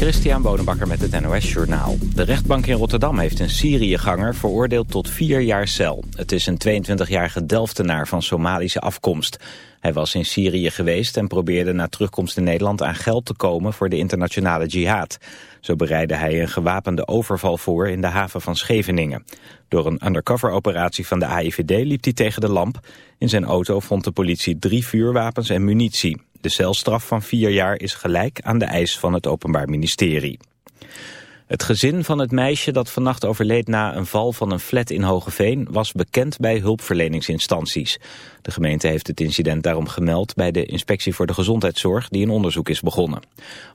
Christian Bonenbakker met het NOS Journaal. De rechtbank in Rotterdam heeft een Syriëganger veroordeeld tot vier jaar cel. Het is een 22-jarige Delftenaar van Somalische afkomst. Hij was in Syrië geweest en probeerde na terugkomst in Nederland aan geld te komen voor de internationale jihad. Zo bereidde hij een gewapende overval voor in de haven van Scheveningen. Door een undercover-operatie van de AIVD liep hij tegen de lamp. In zijn auto vond de politie drie vuurwapens en munitie. De celstraf van vier jaar is gelijk aan de eis van het Openbaar Ministerie. Het gezin van het meisje dat vannacht overleed na een val van een flat in Hogeveen was bekend bij hulpverleningsinstanties. De gemeente heeft het incident daarom gemeld bij de Inspectie voor de Gezondheidszorg die een onderzoek is begonnen.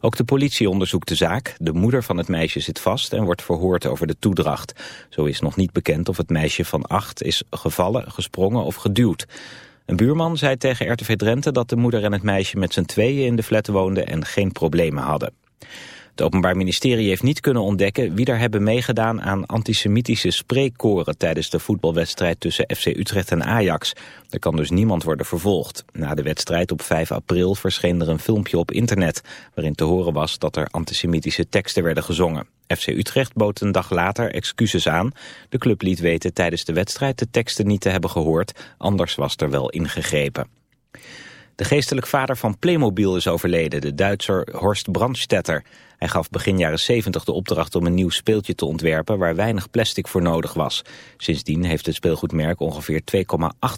Ook de politie onderzoekt de zaak. De moeder van het meisje zit vast en wordt verhoord over de toedracht. Zo is nog niet bekend of het meisje van acht is gevallen, gesprongen of geduwd. Een buurman zei tegen RTV Drenthe dat de moeder en het meisje met z'n tweeën in de flat woonden en geen problemen hadden. Het Openbaar Ministerie heeft niet kunnen ontdekken wie er hebben meegedaan aan antisemitische spreekkoren tijdens de voetbalwedstrijd tussen FC Utrecht en Ajax. Er kan dus niemand worden vervolgd. Na de wedstrijd op 5 april verscheen er een filmpje op internet waarin te horen was dat er antisemitische teksten werden gezongen. FC Utrecht bood een dag later excuses aan. De club liet weten tijdens de wedstrijd de teksten niet te hebben gehoord, anders was er wel ingegrepen. De geestelijk vader van Playmobil is overleden, de Duitser Horst Brandstetter. Hij gaf begin jaren 70 de opdracht om een nieuw speeltje te ontwerpen waar weinig plastic voor nodig was. Sindsdien heeft het speelgoedmerk ongeveer 2,8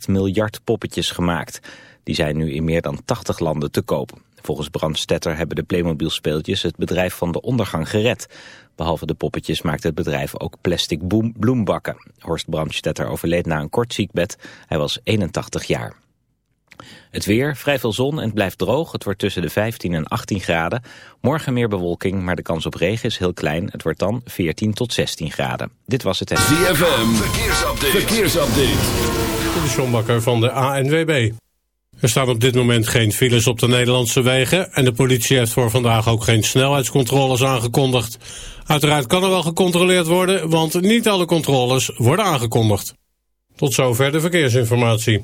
miljard poppetjes gemaakt. Die zijn nu in meer dan 80 landen te koop. Volgens Brandstetter hebben de Playmobil speeltjes het bedrijf van de ondergang gered. Behalve de poppetjes maakt het bedrijf ook plastic bloembakken. Horst Brandstetter overleed na een kort ziekbed. Hij was 81 jaar. Het weer, vrij veel zon en het blijft droog. Het wordt tussen de 15 en 18 graden. Morgen meer bewolking, maar de kans op regen is heel klein. Het wordt dan 14 tot 16 graden. Dit was het... ZFM, verkeersupdate. verkeersupdate. De Sjombakker van de ANWB. Er staan op dit moment geen files op de Nederlandse wegen... en de politie heeft voor vandaag ook geen snelheidscontroles aangekondigd. Uiteraard kan er wel gecontroleerd worden... want niet alle controles worden aangekondigd. Tot zover de verkeersinformatie.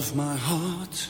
of my heart.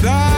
Seine. En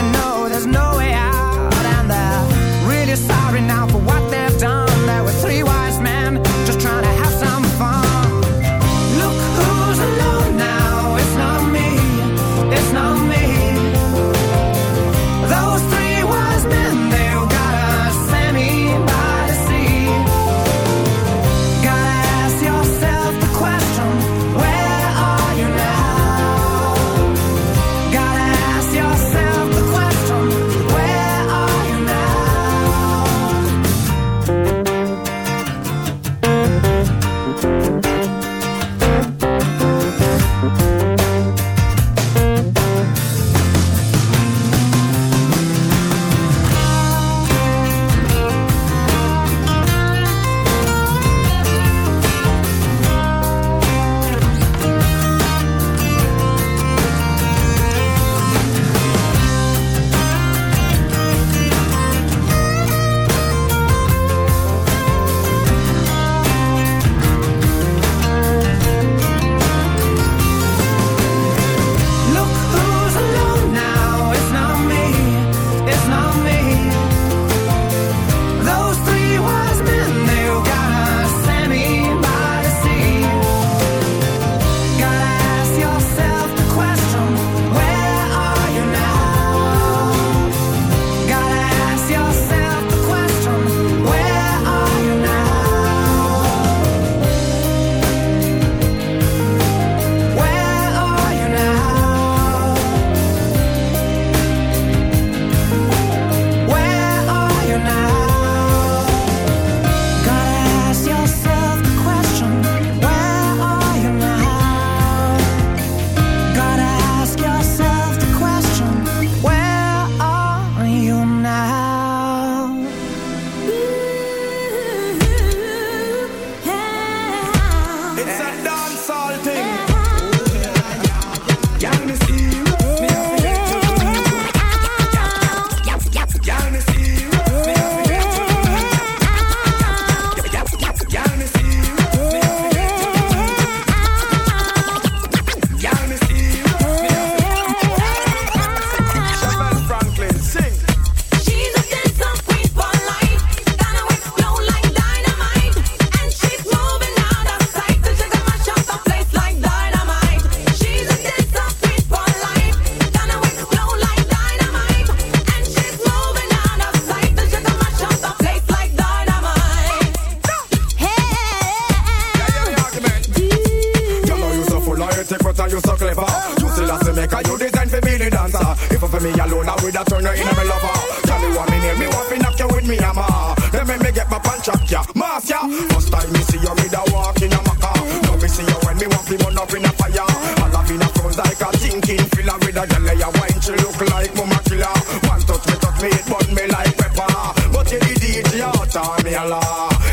me alone, I would have turned her into my lover. Tell me what me name, me want me knock you with me hammer. Then me, me get my punch up ya, mass ya. First time me see you, me da walk in a maca. Now me see you when me want me burn up in a fire. I love in a front like a thinking filler with a girl ya wine, she look like mama killer. One touch me, touch me, it burn me like pepper. But you the DJ, you turn me a la.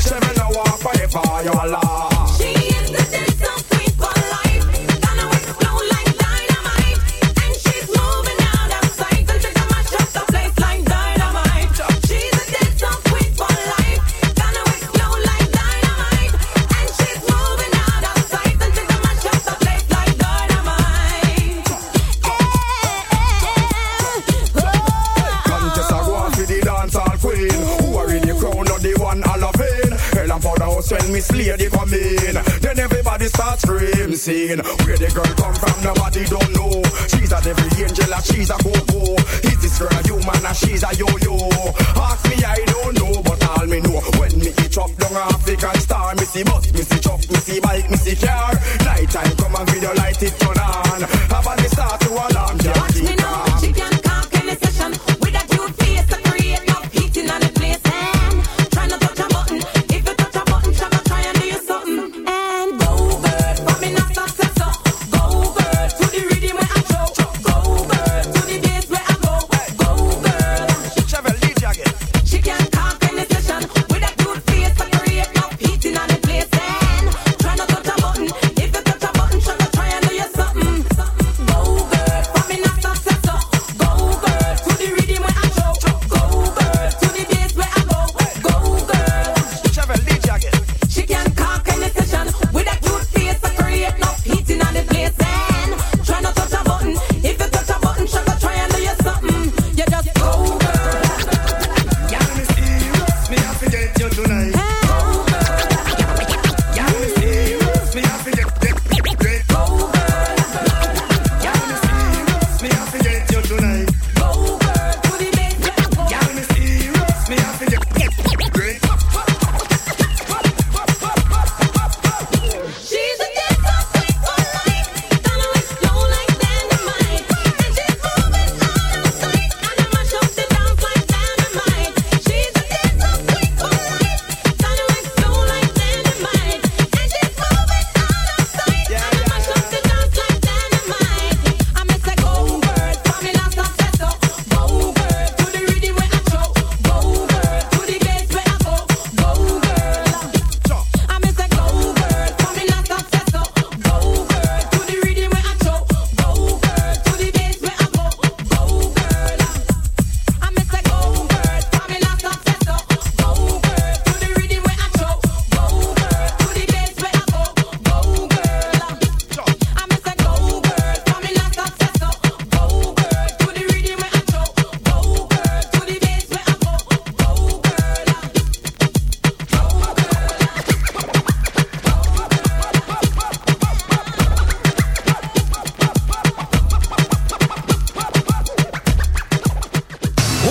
She me no want forever, you a la. Where the girl come from, nobody don't know. She's a every angel, and she's a go-go. Is this girl a human, and she's a human?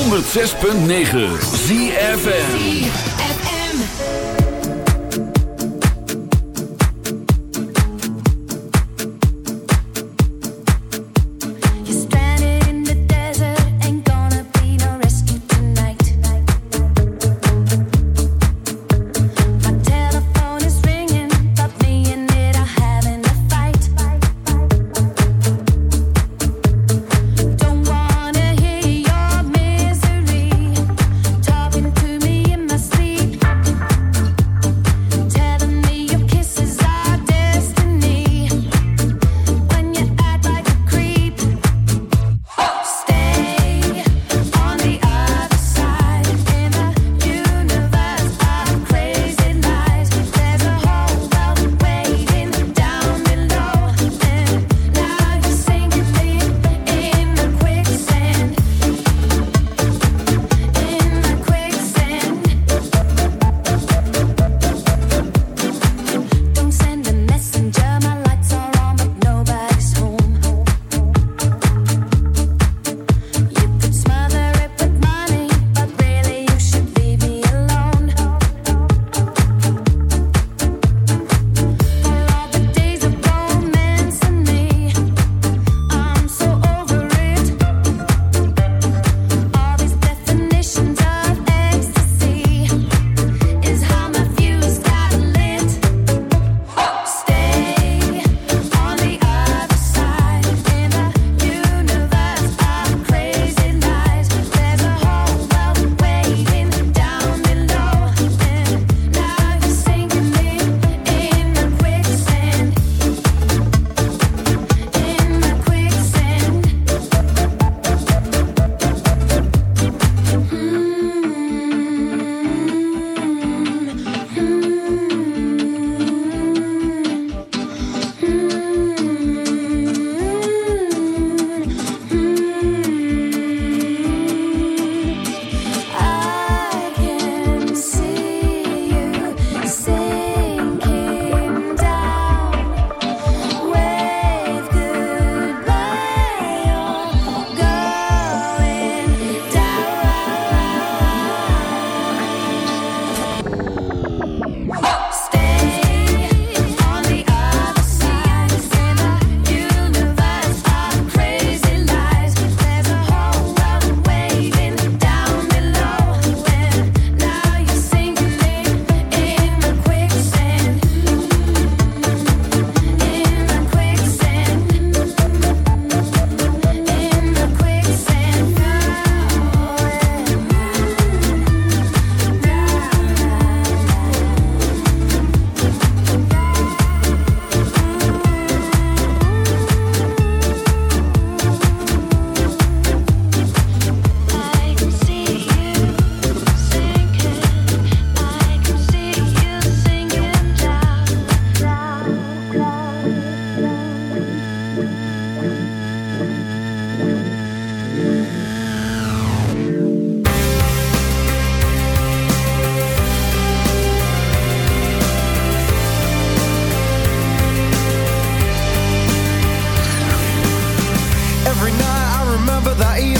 106.9 ZFN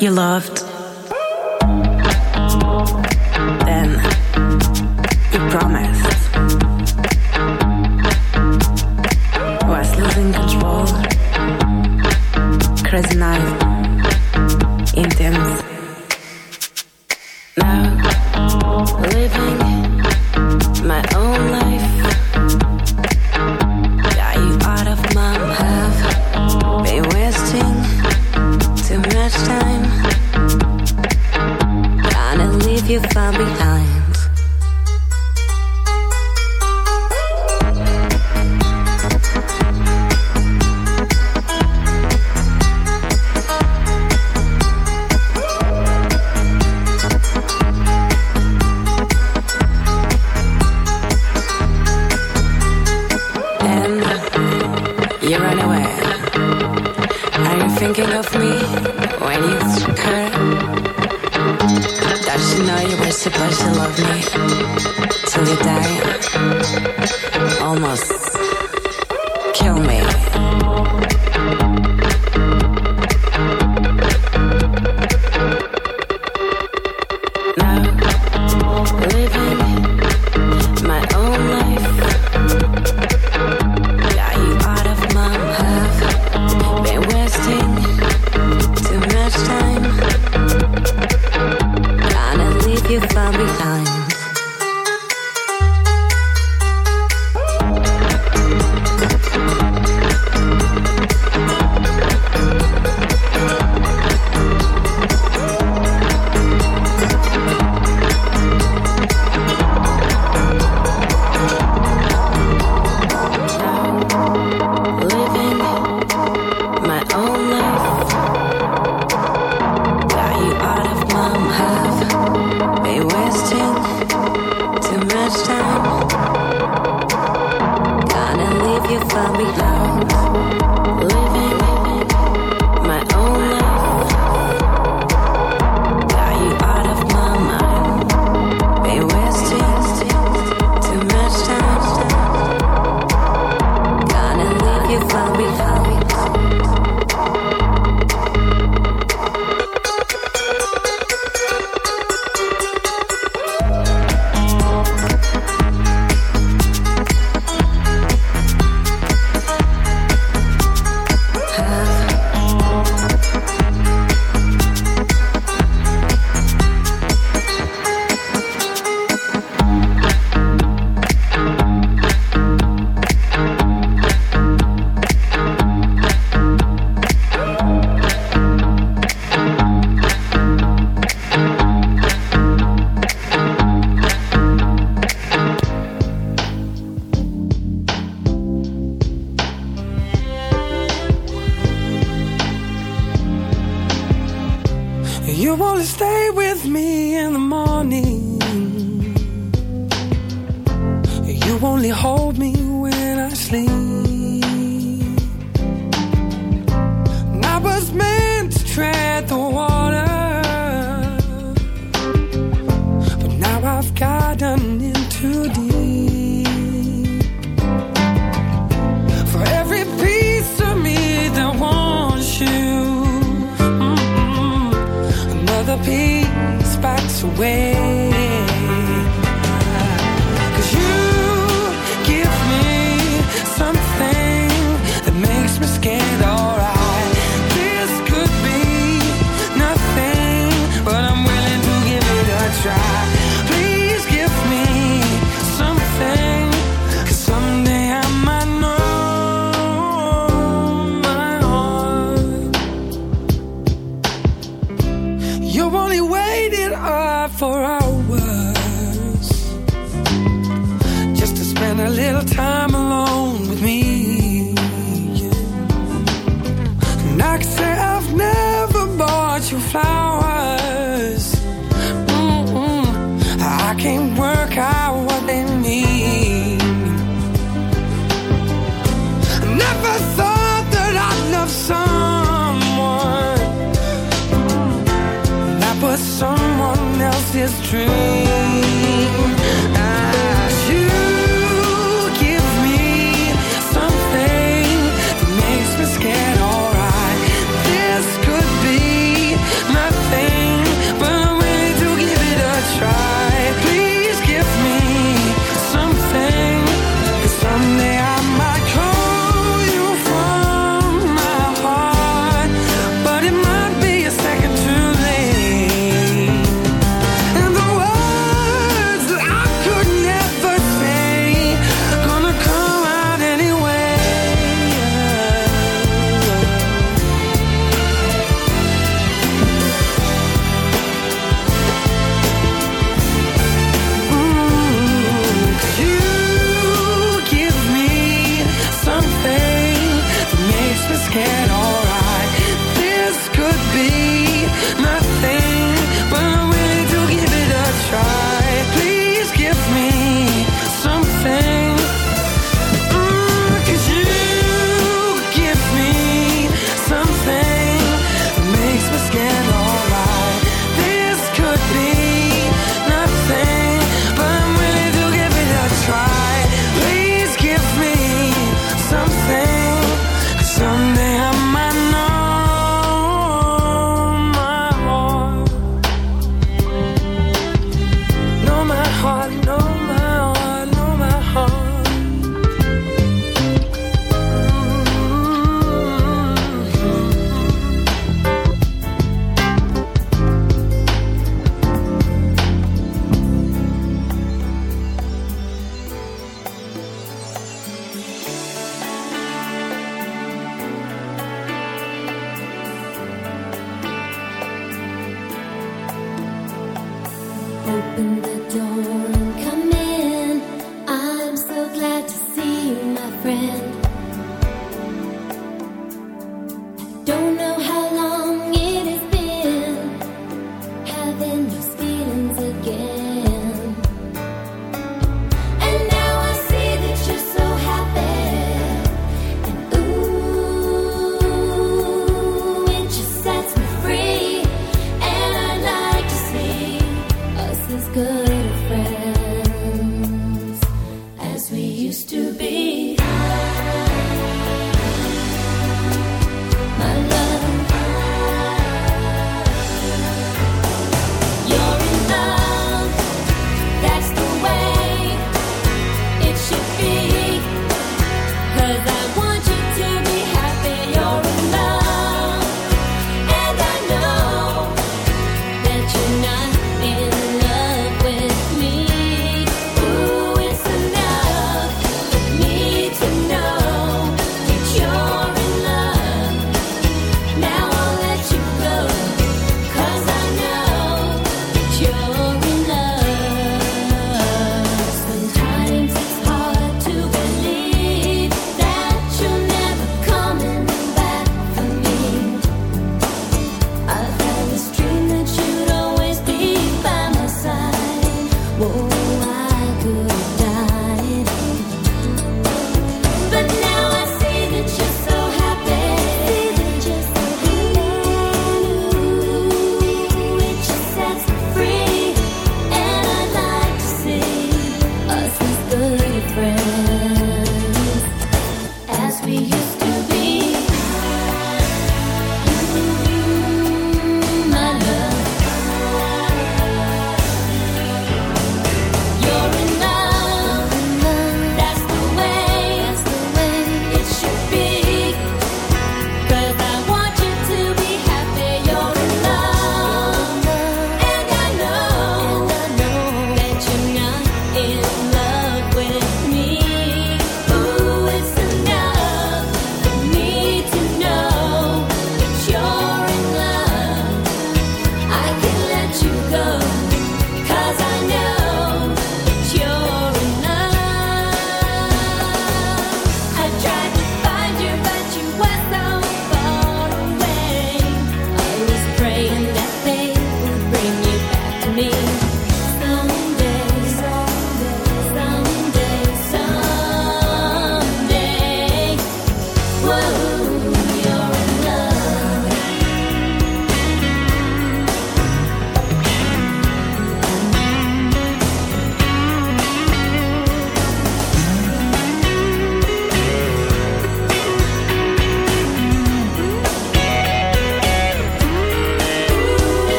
you loved. thinking of me when you took her. Does she know you were supposed to love me till you die? Almost kill me.